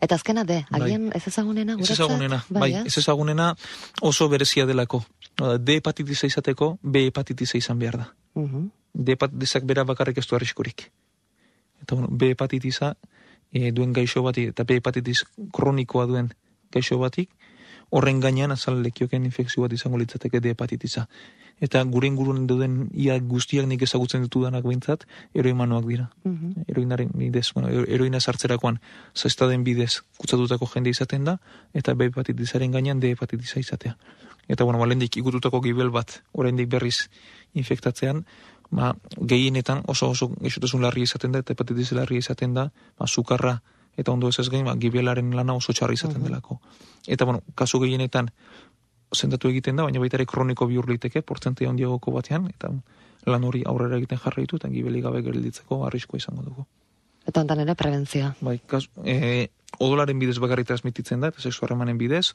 Eta azkena de, Bai. agian ez ezagunena Ez ezagunena, bai, eh? ez ezagunena oso berezia delako. D hepatitisa izateko, B hepatitisa izan behar da. Mhm. D hepatitisak bera bakarrik ez du arriskurik. Eta bueno, B hepatitisa e, duen gaixo bati, eta B hepatitis kronikoa duen gaixo batik, horren gainean azal lekioken infekzio bat izango litzateke D hepatitisa. Eta gure inguruen duden ia guztiak nik ezagutzen ditudanak behintzat, eroimanoak dira. Mhm. Eroinaren bidez, bueno, ero- eroina sartzerakoan zestaden bidez kutsatutako jende izaten da, eta B hepatitisaren gainean D hepatitisa izatea. Eta, bueno, balendik ikututako gibel bat, oraindik berriz infektatzean, ba, gehienetan oso oso gaixotasun larria izaten da, eta hepatitis larria izaten da, ba, sukarra eta ondo ez ez gain, ba, gibelaren lana oso txarra izaten delako. Eta, bueno, kasu gehienetan sendatu egiten da, baina baita ere kroniko bihur liteke, portzentai handiagoko batean, eta lan hori aurrera egiten jarraitu, eta gibeli gabe gelditzeko arriskoa izango dugu. Eta ontan ere prebentzioa. Bai, kas, e, odolaren bidez bakarrik transmititzen da, eta sexu harremanen bidez,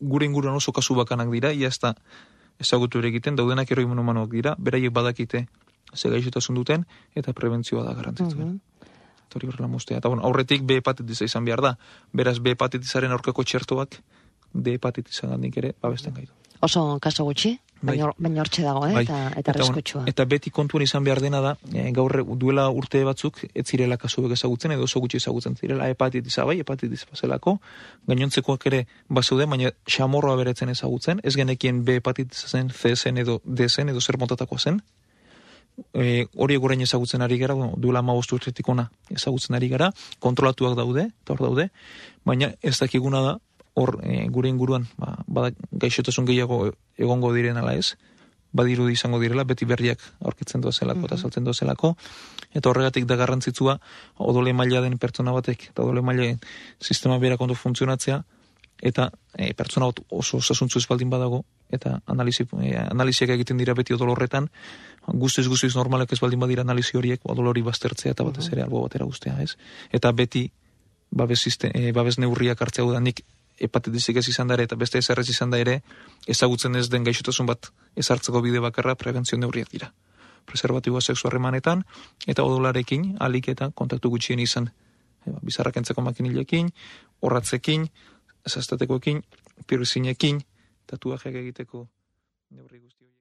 gure inguruan oso kasu bakanak dira, ia ez da ezagutu ere egiten, daudenak eroimen humanoak dira, beraiek badakite ze gaixotasun duten, eta prebentzioa da garrantzitsuen. Mhm. Eta hori horrela moztea. Eta bueno, aurretik B hepatitisa izan behar da, beraz B hepatitisaren aurkako txertoak D hepatitisa gandik ere babesten gaitu. Oso kaso gutxi, Bai. baina, baina hortxe dago, eh? Bai. eta, eta arriskutsua. eta beti kontuan izan behar dena da, e, gaur duela urte batzuk, ez zirela kasuek ezagutzen, edo oso gutxi ezagutzen zirela hepatitisa bai, hepatitis bazelako, gainontzekoak ere bazeuden, baina xamorroa beretzen ezagutzen, ez genekien B hepatitisa zen, C zen edo D zen, edo zer motatakoa zen, e, hori egurain ezagutzen ari gara, duela ma urtetik ona ezagutzen ari gara, kontrolatuak daude, eta hor daude, baina ez dakiguna da, hor e, gure inguruan, ba, bada, gaixotasun gehiago egongo diren ala ez, badirudi izango direla, beti berriak aurkitzen dozelako eta saltzen dozelako, eta horregatik da garrantzitsua odole maila den pertsona batek, eta odole maila sistema berak ondo funtzionatzea, eta e, pertsona bat oso osasuntzu ez baldin badago, eta analizi, e, analiziak egiten dira beti odol horretan, guztiz guztiz normalek ez baldin badira analizi horiek, odol hori baztertzea eta batez ere albo batera guztea, ez? Eta beti babes, siste, e, babes neurriak hartzea da nik hepatitisik ez izan da ere, eta beste ez errez izan da ere, ezagutzen ez den gaixotasun bat ezartzeko bide bakarra prebentzio neurriak dira. Preservatiboa sexu harremanetan, eta odolarekin, alik eta kontaktu gutxien izan. E, ba, bizarrak entzeko makinilekin, horratzekin, zaztatekoekin, pirzinekin, tatuajeak egiteko neurri guzti.